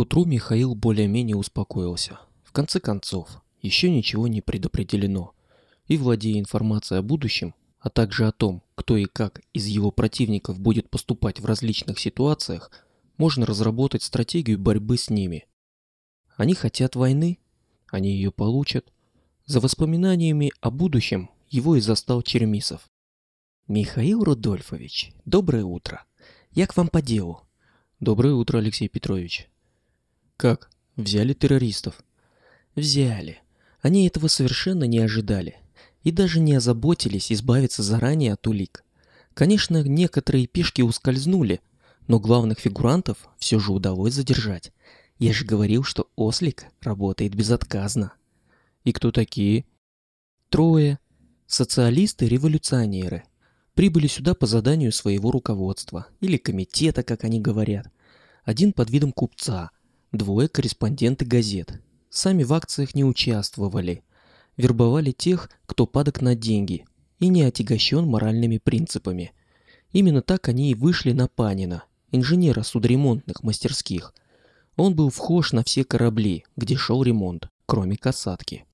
К утру Михаил более-менее успокоился. В конце концов, еще ничего не предопределено. И владея информацией о будущем, а также о том, кто и как из его противников будет поступать в различных ситуациях, можно разработать стратегию борьбы с ними. Они хотят войны, они ее получат. За воспоминаниями о будущем его и застал Чермисов. «Михаил Рудольфович, доброе утро. Я к вам по делу». «Доброе утро, Алексей Петрович». «Как, взяли террористов?» «Взяли. Они этого совершенно не ожидали и даже не озаботились избавиться заранее от улик. Конечно, некоторые пешки ускользнули, но главных фигурантов все же удалось задержать. Я же говорил, что Ослик работает безотказно. И кто такие? Трое. Социалисты-революционеры. Прибыли сюда по заданию своего руководства, или комитета, как они говорят. Один под видом купца, двое корреспонденты газет. Сами в акциях не участвовали. Вербовали тех, кто падок на деньги и не отягощен моральными принципами. Именно так они и вышли на Панина, инженера судоремонтных мастерских. Он был вхож на все корабли, где шел ремонт, кроме касатки.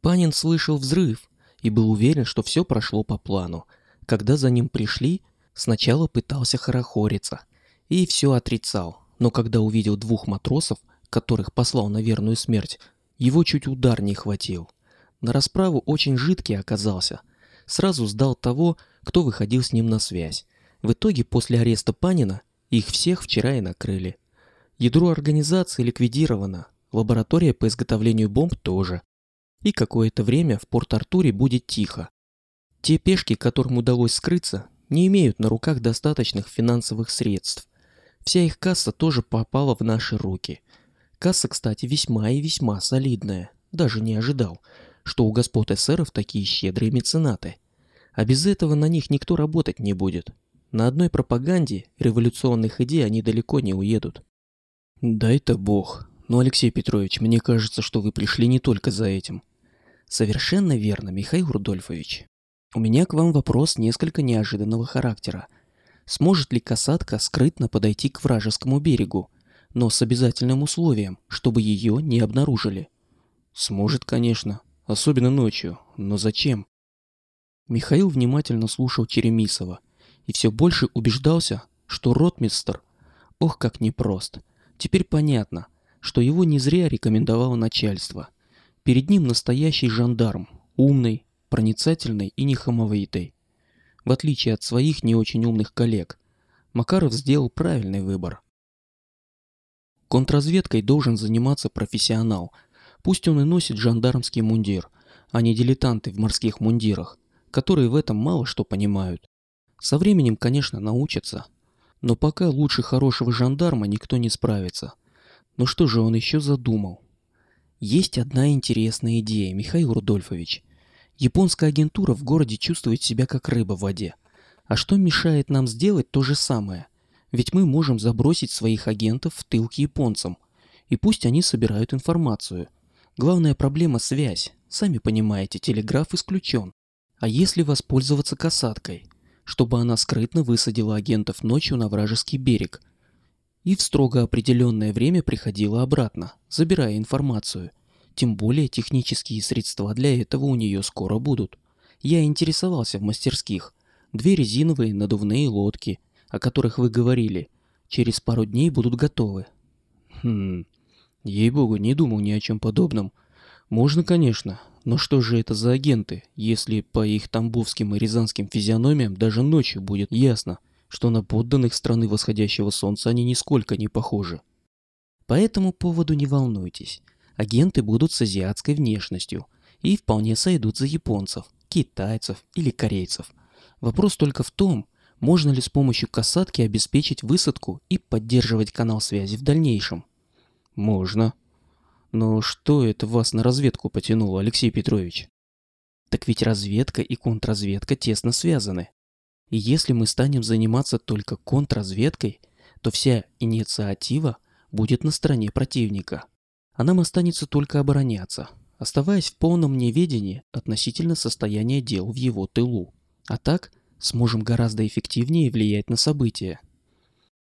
Панин слышал взрыв и был уверен, что все прошло по плану. Когда за ним пришли, сначала пытался хорохориться и все отрицал, но когда увидел двух матросов, которых послал на верную смерть, его чуть удар не хватил. На расправу очень жидкий оказался. Сразу сдал того, кто выходил с ним на связь. В итоге после ареста Панина их всех вчера и накрыли. Ядро организации ликвидировано, лаборатория по изготовлению бомб тоже. И какое-то время в Порт-Артуре будет тихо. Те пешки, которым удалось скрыться, не имеют на руках достаточных финансовых средств. Вся их касса тоже попала в наши руки. Касса, кстати, весьма и весьма солидная. Даже не ожидал, что у господ эсеров такие щедрые меценаты. А без этого на них никто работать не будет. На одной пропаганде революционных идей они далеко не уедут. Дай-то бог. Но, Алексей Петрович, мне кажется, что вы пришли не только за этим. Совершенно верно, Михаил Рудольфович. У меня к вам вопрос несколько неожиданного характера. Сможет ли касатка скрытно подойти к вражескому берегу, но с обязательным условием, чтобы ее не обнаружили? Сможет, конечно, особенно ночью, но зачем? Михаил внимательно слушал Черемисова – и все больше убеждался, что ротмистр, ох как непрост. Теперь понятно, что его не зря рекомендовало начальство. Перед ним настоящий жандарм, умный, проницательный и нехамовитый. В отличие от своих не очень умных коллег, Макаров сделал правильный выбор. Контрразведкой должен заниматься профессионал, пусть он и носит жандармский мундир, а не дилетанты в морских мундирах, которые в этом мало что понимают. Со временем, конечно, научатся. Но пока лучше хорошего жандарма никто не справится. Но что же он еще задумал? Есть одна интересная идея, Михаил Рудольфович. Японская агентура в городе чувствует себя как рыба в воде. А что мешает нам сделать то же самое? Ведь мы можем забросить своих агентов в тыл к японцам. И пусть они собирают информацию. Главная проблема – связь. Сами понимаете, телеграф исключен. А если воспользоваться касаткой? чтобы она скрытно высадила агентов ночью на вражеский берег и в строго определенное время приходила обратно, забирая информацию. Тем более технические средства для этого у нее скоро будут. Я интересовался в мастерских. Две резиновые надувные лодки, о которых вы говорили, через пару дней будут готовы. Хм, ей-богу, не думал ни о чем подобном. Можно, конечно, но что же это за агенты, если по их тамбовским и рязанским физиономиям даже ночью будет ясно, что на подданных страны восходящего солнца они нисколько не похожи? По этому поводу не волнуйтесь. Агенты будут с азиатской внешностью и вполне сойдут за японцев, китайцев или корейцев. Вопрос только в том, можно ли с помощью касатки обеспечить высадку и поддерживать канал связи в дальнейшем. Можно, но что это вас на разведку потянуло, Алексей Петрович? Так ведь разведка и контрразведка тесно связаны. И если мы станем заниматься только контрразведкой, то вся инициатива будет на стороне противника. А нам останется только обороняться, оставаясь в полном неведении относительно состояния дел в его тылу. А так сможем гораздо эффективнее влиять на события.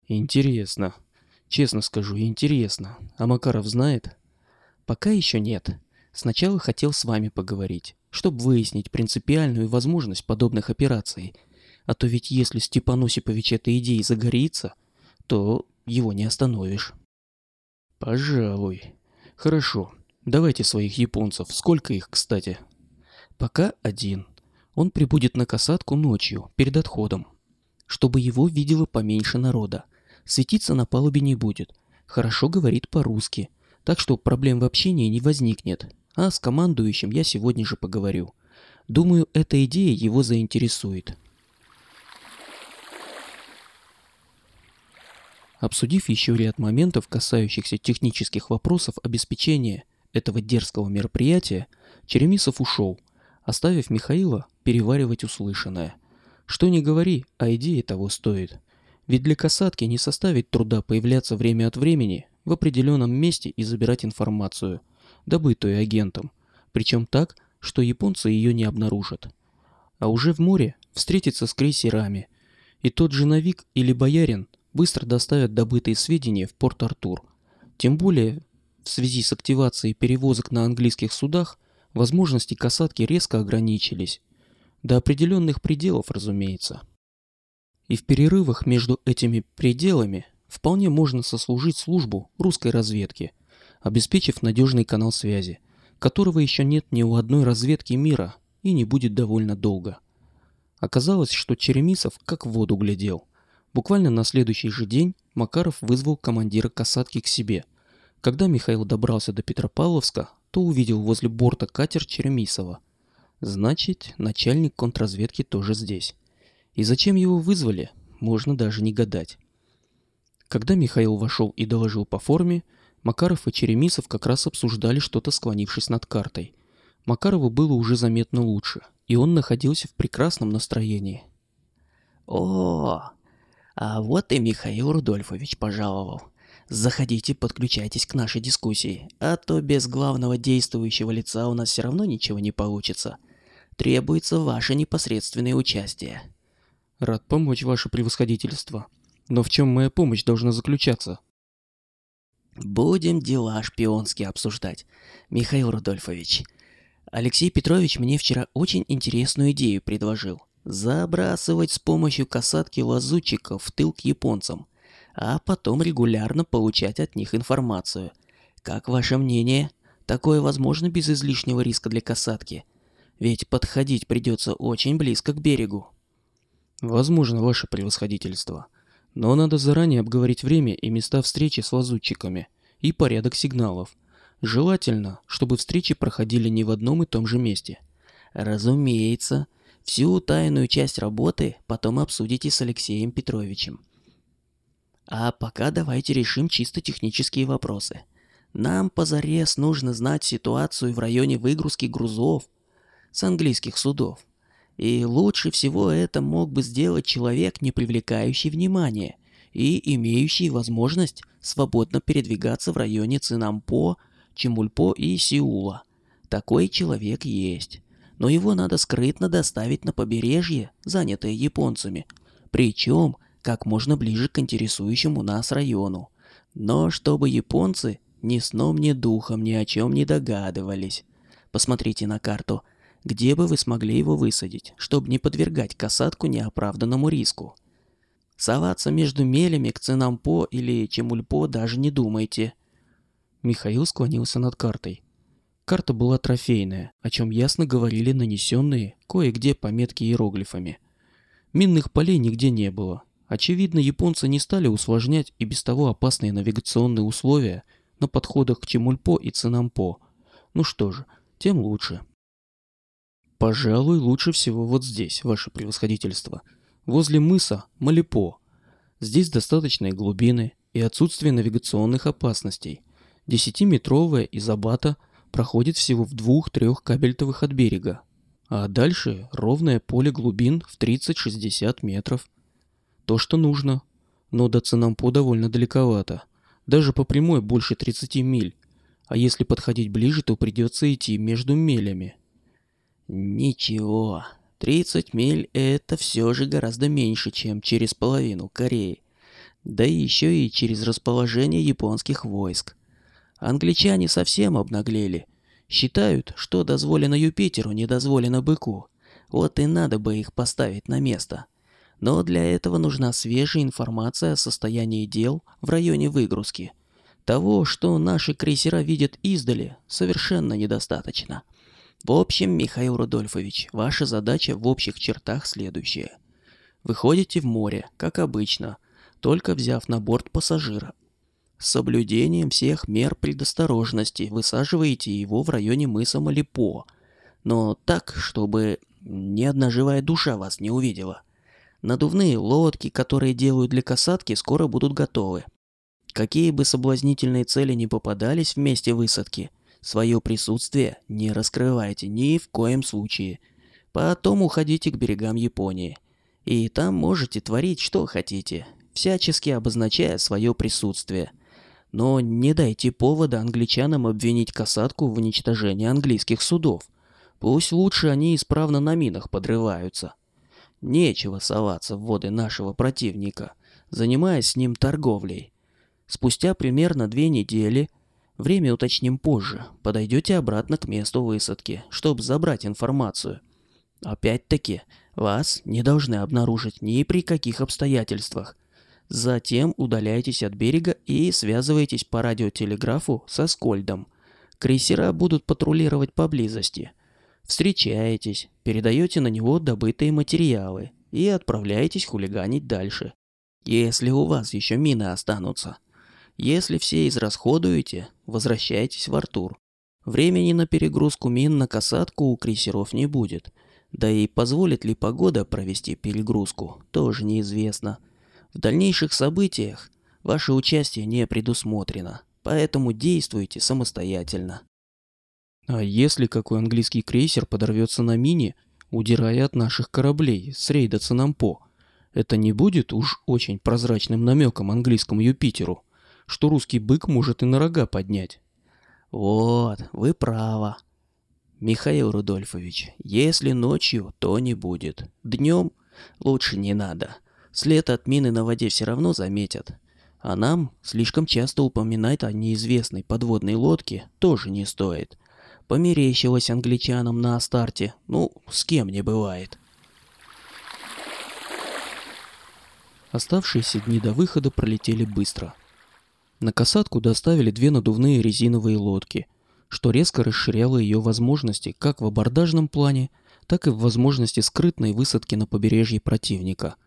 Интересно. Честно скажу, интересно. А Макаров знает? Пока еще нет. Сначала хотел с вами поговорить, чтобы выяснить принципиальную возможность подобных операций. А то ведь если Степан Осипович этой идеей загорится, то его не остановишь. Пожалуй. Хорошо. Давайте своих японцев. Сколько их, кстати? Пока один. Он прибудет на касатку ночью, перед отходом. Чтобы его видело поменьше народа. Светиться на палубе не будет. Хорошо говорит по-русски. Так что проблем в общении не возникнет. А с командующим я сегодня же поговорю. Думаю, эта идея его заинтересует. Обсудив еще ряд моментов, касающихся технических вопросов обеспечения этого дерзкого мероприятия, Черемисов ушел, оставив Михаила переваривать услышанное. Что ни говори, а идея того стоит. Ведь для касатки не составит труда появляться время от времени в определенном месте и забирать информацию, добытую агентом, причем так, что японцы ее не обнаружат. А уже в море встретиться с крейсерами, и тот же Навик или Боярин быстро доставят добытые сведения в Порт-Артур. Тем более, в связи с активацией перевозок на английских судах, возможности касатки резко ограничились. До определенных пределов, разумеется. И в перерывах между этими пределами вполне можно сослужить службу русской разведки, обеспечив надежный канал связи, которого еще нет ни у одной разведки мира и не будет довольно долго. Оказалось, что Черемисов как в воду глядел. Буквально на следующий же день Макаров вызвал командира касатки к себе. Когда Михаил добрался до Петропавловска, то увидел возле борта катер Черемисова. Значит, начальник контрразведки тоже здесь. И зачем его вызвали, можно даже не гадать. Когда Михаил вошел и доложил по форме, Макаров и Черемисов как раз обсуждали что-то, склонившись над картой. Макарову было уже заметно лучше, и он находился в прекрасном настроении. «О, а вот и Михаил Рудольфович пожаловал. Заходите, подключайтесь к нашей дискуссии, а то без главного действующего лица у нас все равно ничего не получится. Требуется ваше непосредственное участие. Рад помочь, ваше превосходительство. Но в чем моя помощь должна заключаться? Будем дела шпионские обсуждать, Михаил Рудольфович. Алексей Петрович мне вчера очень интересную идею предложил. Забрасывать с помощью касатки лазутчиков в тыл к японцам, а потом регулярно получать от них информацию. Как ваше мнение? Такое возможно без излишнего риска для касатки? Ведь подходить придется очень близко к берегу. Возможно, ваше превосходительство. Но надо заранее обговорить время и места встречи с лазутчиками и порядок сигналов. Желательно, чтобы встречи проходили не в одном и том же месте. Разумеется, Всю тайную часть работы потом обсудите с Алексеем Петровичем. А пока давайте решим чисто технические вопросы. Нам позарез нужно знать ситуацию в районе выгрузки грузов с английских судов. И лучше всего это мог бы сделать человек, не привлекающий внимания и имеющий возможность свободно передвигаться в районе Цинампо, Чемульпо и Сеула. Такой человек есть но его надо скрытно доставить на побережье, занятое японцами, причем как можно ближе к интересующему нас району. Но чтобы японцы ни сном, ни духом ни о чем не догадывались. Посмотрите на карту, где бы вы смогли его высадить, чтобы не подвергать касатку неоправданному риску. Соваться между мелями к Цинампо или Чемульпо даже не думайте. Михаил склонился над картой. Карта была трофейная, о чем ясно говорили нанесенные кое-где пометки иероглифами. Минных полей нигде не было. Очевидно, японцы не стали усложнять и без того опасные навигационные условия на подходах к Чемульпо и Цинампо. Ну что же, тем лучше. Пожалуй, лучше всего вот здесь, ваше превосходительство. Возле мыса Малипо. Здесь достаточные глубины и отсутствие навигационных опасностей. Десятиметровая изобата – проходит всего в двух-трех кабельтовых от берега, а дальше ровное поле глубин в 30-60 метров. То, что нужно, но до Цинампо довольно далековато, даже по прямой больше 30 миль, а если подходить ближе, то придется идти между мелями. Ничего, 30 миль это все же гораздо меньше, чем через половину Кореи. Да еще и через расположение японских войск. Англичане совсем обнаглели. Считают, что дозволено Юпитеру, не дозволено быку. Вот и надо бы их поставить на место. Но для этого нужна свежая информация о состоянии дел в районе выгрузки. Того, что наши крейсера видят издали, совершенно недостаточно. В общем, Михаил Рудольфович, ваша задача в общих чертах следующая. Выходите в море, как обычно, только взяв на борт пассажира. Соблюдением всех мер предосторожности высаживаете его в районе мыса Малипо, но так, чтобы ни одна живая душа вас не увидела. Надувные лодки, которые делают для касатки, скоро будут готовы. Какие бы соблазнительные цели ни попадались в месте высадки, свое присутствие не раскрывайте ни в коем случае. Потом уходите к берегам Японии. И там можете творить что хотите, всячески обозначая свое присутствие. Но не дайте повода англичанам обвинить касатку в уничтожении английских судов. Пусть лучше они исправно на минах подрываются. Нечего соваться в воды нашего противника, занимаясь с ним торговлей. Спустя примерно две недели, время уточним позже, подойдете обратно к месту высадки, чтобы забрать информацию. Опять-таки, вас не должны обнаружить ни при каких обстоятельствах. Затем удаляйтесь от берега и связывайтесь по радиотелеграфу со Скольдом. Крейсера будут патрулировать поблизости. Встречаетесь, передаете на него добытые материалы и отправляетесь хулиганить дальше. Если у вас еще мины останутся. Если все израсходуете, возвращайтесь в Артур. Времени на перегрузку мин на касатку у крейсеров не будет. Да и позволит ли погода провести перегрузку, тоже неизвестно. В дальнейших событиях ваше участие не предусмотрено, поэтому действуйте самостоятельно. А если какой английский крейсер подорвется на мине, удирая от наших кораблей с рейда Цинампо, это не будет уж очень прозрачным намеком английскому Юпитеру, что русский бык может и на рога поднять? Вот, вы правы. Михаил Рудольфович, если ночью, то не будет. Днем лучше не надо. След от мины на воде все равно заметят. А нам слишком часто упоминать о неизвестной подводной лодке тоже не стоит. Померещилось англичанам на Астарте, ну, с кем не бывает. Оставшиеся дни до выхода пролетели быстро. На касатку доставили две надувные резиновые лодки, что резко расширяло ее возможности как в абордажном плане, так и в возможности скрытной высадки на побережье противника –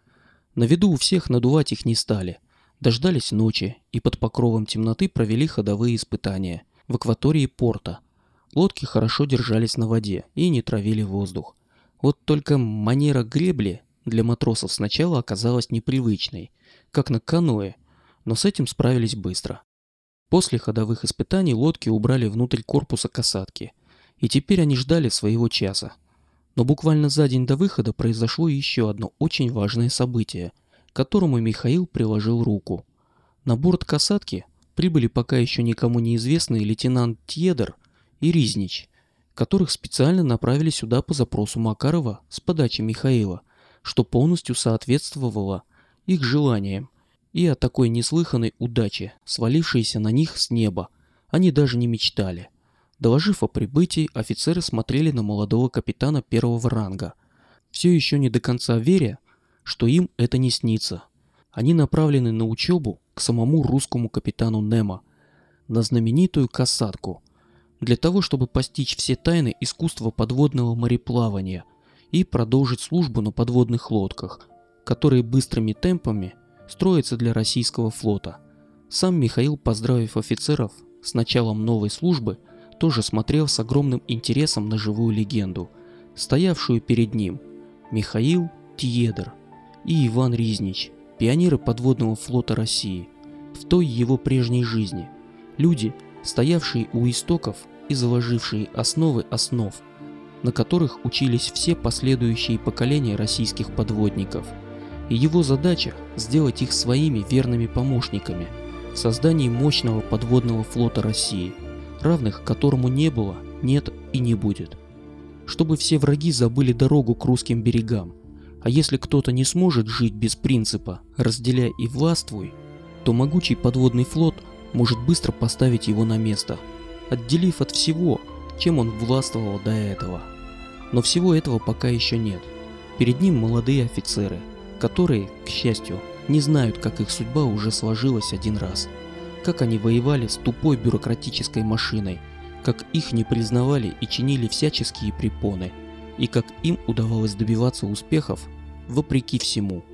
на виду у всех надувать их не стали. Дождались ночи и под покровом темноты провели ходовые испытания в акватории порта. Лодки хорошо держались на воде и не травили воздух. Вот только манера гребли для матросов сначала оказалась непривычной, как на каноэ, но с этим справились быстро. После ходовых испытаний лодки убрали внутрь корпуса касатки, и теперь они ждали своего часа. Но буквально за день до выхода произошло еще одно очень важное событие, к которому Михаил приложил руку. На борт касатки прибыли пока еще никому неизвестные лейтенант Тьедер и Riznich, которых специально направили сюда по запросу Макарова с подачи Михаила, что полностью соответствовало их желаниям. И о такой неслыханной удаче, свалившейся на них с неба, они даже не мечтали. Доложив о прибытии, офицеры смотрели на молодого капитана первого ранга, все еще не до конца веря, что им это не снится. Они направлены на учебу к самому русскому капитану Немо, на знаменитую касатку, для того, чтобы постичь все тайны искусства подводного мореплавания и продолжить службу на подводных лодках, которые быстрыми темпами строятся для российского флота. Сам Михаил, поздравив офицеров с началом новой службы, тоже смотрел с огромным интересом на живую легенду, стоявшую перед ним. Михаил Тиедер и Иван Ризнич, пионеры подводного флота России, в той его прежней жизни. Люди, стоявшие у истоков и заложившие основы основ, на которых учились все последующие поколения российских подводников. И его задача – сделать их своими верными помощниками в создании мощного подводного флота России – равных которому не было, нет и не будет. Чтобы все враги забыли дорогу к русским берегам. А если кто-то не сможет жить без принципа «разделяй и властвуй», то могучий подводный флот может быстро поставить его на место, отделив от всего, чем он властвовал до этого. Но всего этого пока еще нет. Перед ним молодые офицеры, которые, к счастью, не знают, как их судьба уже сложилась один раз. Как они воевали с тупой бюрократической машиной, как их не признавали и чинили всяческие препоны, и как им удавалось добиваться успехов вопреки всему –